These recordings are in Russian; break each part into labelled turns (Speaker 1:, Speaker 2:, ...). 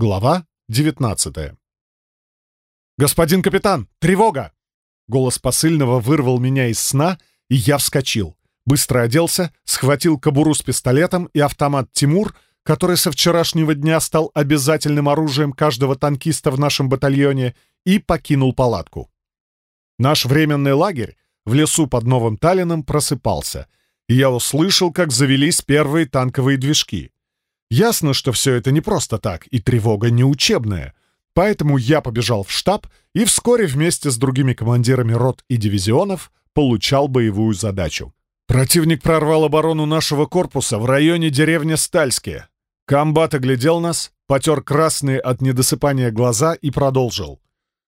Speaker 1: Глава 19 «Господин капитан, тревога!» Голос посыльного вырвал меня из сна, и я вскочил. Быстро оделся, схватил кобуру с пистолетом и автомат «Тимур», который со вчерашнего дня стал обязательным оружием каждого танкиста в нашем батальоне, и покинул палатку. Наш временный лагерь в лесу под Новым Таллином просыпался, и я услышал, как завелись первые танковые движки. Ясно, что все это не просто так, и тревога не учебная. Поэтому я побежал в штаб и вскоре вместе с другими командирами рот и дивизионов получал боевую задачу. Противник прорвал оборону нашего корпуса в районе деревни Стальские. Комбат оглядел нас, потер красные от недосыпания глаза и продолжил.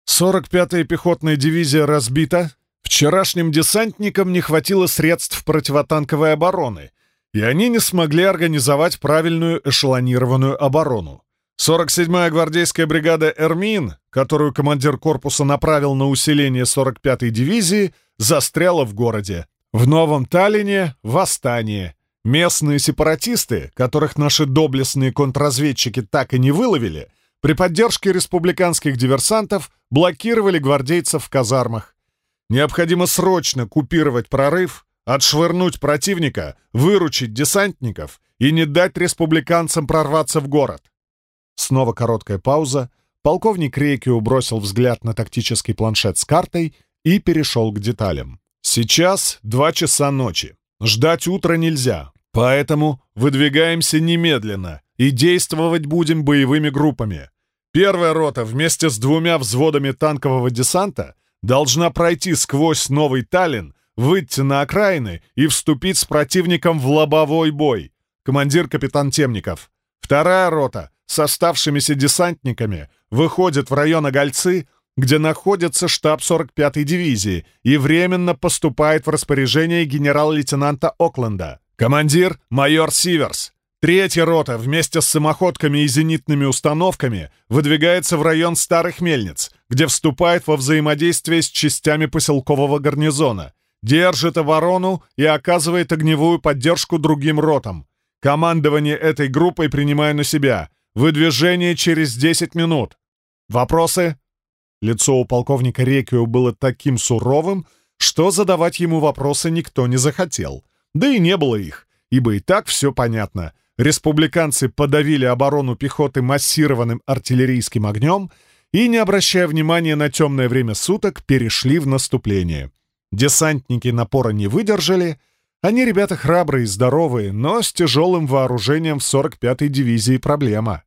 Speaker 1: 45-я пехотная дивизия разбита. Вчерашним десантникам не хватило средств противотанковой обороны, и они не смогли организовать правильную эшелонированную оборону. 47-я гвардейская бригада «Эрмин», которую командир корпуса направил на усиление 45-й дивизии, застряла в городе. В Новом Таллине — восстание. Местные сепаратисты, которых наши доблестные контрразведчики так и не выловили, при поддержке республиканских диверсантов блокировали гвардейцев в казармах. Необходимо срочно купировать прорыв, отшвырнуть противника, выручить десантников и не дать республиканцам прорваться в город. Снова короткая пауза. Полковник Рейкио бросил взгляд на тактический планшет с картой и перешел к деталям. «Сейчас два часа ночи. Ждать утра нельзя, поэтому выдвигаемся немедленно и действовать будем боевыми группами. Первая рота вместе с двумя взводами танкового десанта должна пройти сквозь Новый Таллин выйти на окраины и вступить с противником в лобовой бой. Командир капитан Темников. Вторая рота с оставшимися десантниками выходит в район Огольцы, где находится штаб 45-й дивизии и временно поступает в распоряжение генерал-лейтенанта Окленда. Командир — майор Сиверс. Третья рота вместе с самоходками и зенитными установками выдвигается в район Старых Мельниц, где вступает во взаимодействие с частями поселкового гарнизона держит оборону и оказывает огневую поддержку другим ротам. Командование этой группой принимаю на себя. Выдвижение через 10 минут. Вопросы?» Лицо у полковника Рекио было таким суровым, что задавать ему вопросы никто не захотел. Да и не было их, ибо и так все понятно. Республиканцы подавили оборону пехоты массированным артиллерийским огнем и, не обращая внимания на темное время суток, перешли в наступление. Десантники напора не выдержали. Они ребята храбрые здоровые, но с тяжелым вооружением в 45-й дивизии проблема.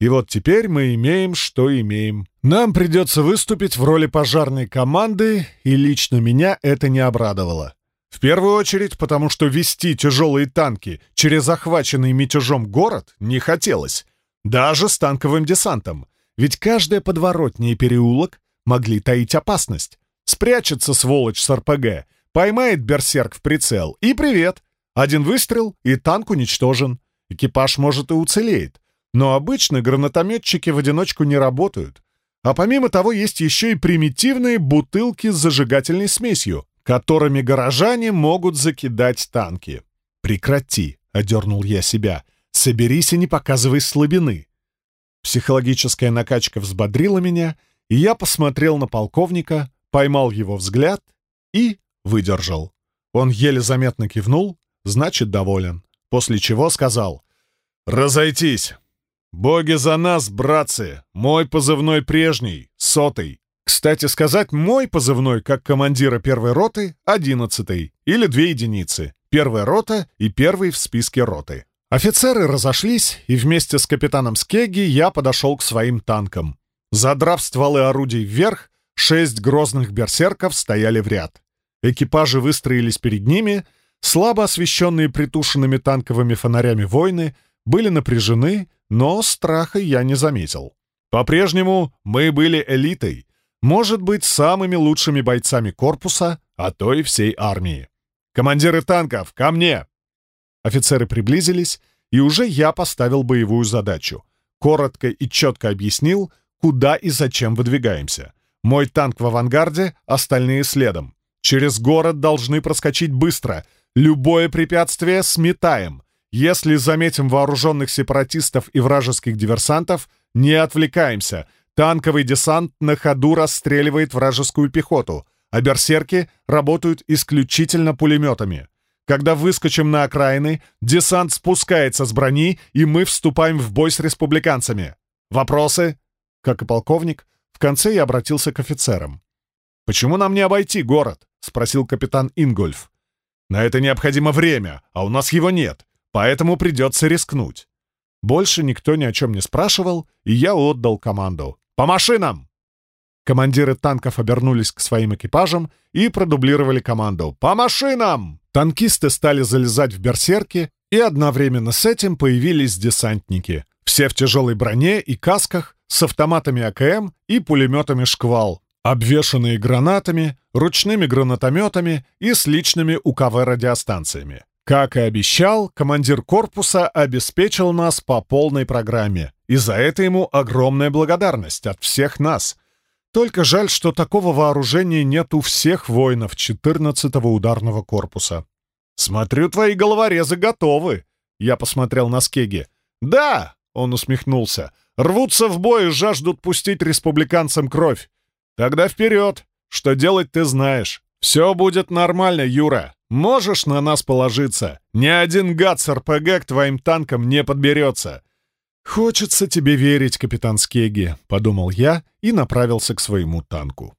Speaker 1: И вот теперь мы имеем, что имеем. Нам придется выступить в роли пожарной команды, и лично меня это не обрадовало. В первую очередь, потому что вести тяжелые танки через захваченный мятежом город не хотелось. Даже с танковым десантом. Ведь каждая подворотня и переулок могли таить опасность. Спрячется сволочь с РПГ, поймает берсерк в прицел, и привет! Один выстрел, и танк уничтожен. Экипаж, может, и уцелеет. Но обычно гранатометчики в одиночку не работают. А помимо того, есть еще и примитивные бутылки с зажигательной смесью, которыми горожане могут закидать танки. «Прекрати!» — одернул я себя. «Соберись и не показывай слабины!» Психологическая накачка взбодрила меня, и я посмотрел на полковника, поймал его взгляд и выдержал. Он еле заметно кивнул, значит, доволен, после чего сказал «Разойтись! Боги за нас, братцы! Мой позывной прежний, сотый. Кстати сказать, мой позывной, как командира первой роты, одиннадцатый, или две единицы. Первая рота и первый в списке роты. Офицеры разошлись, и вместе с капитаном Скегги я подошел к своим танкам. Задрав стволы орудий вверх, Шесть грозных берсерков стояли в ряд. Экипажи выстроились перед ними, слабо освещенные притушенными танковыми фонарями войны были напряжены, но страха я не заметил. По-прежнему мы были элитой, может быть, самыми лучшими бойцами корпуса, а то и всей армии. «Командиры танков, ко мне!» Офицеры приблизились, и уже я поставил боевую задачу. Коротко и четко объяснил, куда и зачем выдвигаемся — мой танк в авангарде, остальные следом. Через город должны проскочить быстро. Любое препятствие сметаем. Если заметим вооруженных сепаратистов и вражеских диверсантов, не отвлекаемся. Танковый десант на ходу расстреливает вражескую пехоту, а берсерки работают исключительно пулеметами. Когда выскочим на окраины, десант спускается с брони, и мы вступаем в бой с республиканцами. Вопросы?» Как и полковник, конце я обратился к офицерам. «Почему нам не обойти город?» — спросил капитан Ингольф. «На это необходимо время, а у нас его нет, поэтому придется рискнуть». Больше никто ни о чем не спрашивал, и я отдал команду. «По машинам!» Командиры танков обернулись к своим экипажам и продублировали команду «По машинам!». Танкисты стали залезать в берсерки, и одновременно с этим появились десантники. Все в тяжелой броне и касках, с автоматами АКМ и пулеметами «Шквал», обвешанные гранатами, ручными гранатометами и с личными УКВ-радиостанциями. Как и обещал, командир корпуса обеспечил нас по полной программе, и за это ему огромная благодарность от всех нас. Только жаль, что такого вооружения нет у всех воинов 14-го ударного корпуса. «Смотрю, твои головорезы готовы!» Я посмотрел на Скеги. «Да!» — он усмехнулся. «Рвутся в бой и жаждут пустить республиканцам кровь. Тогда вперед! Что делать ты знаешь. Все будет нормально, Юра. Можешь на нас положиться. Ни один гад с РПГ к твоим танкам не подберется. «Хочется тебе верить, капитан Скеги», — подумал я и направился к своему танку.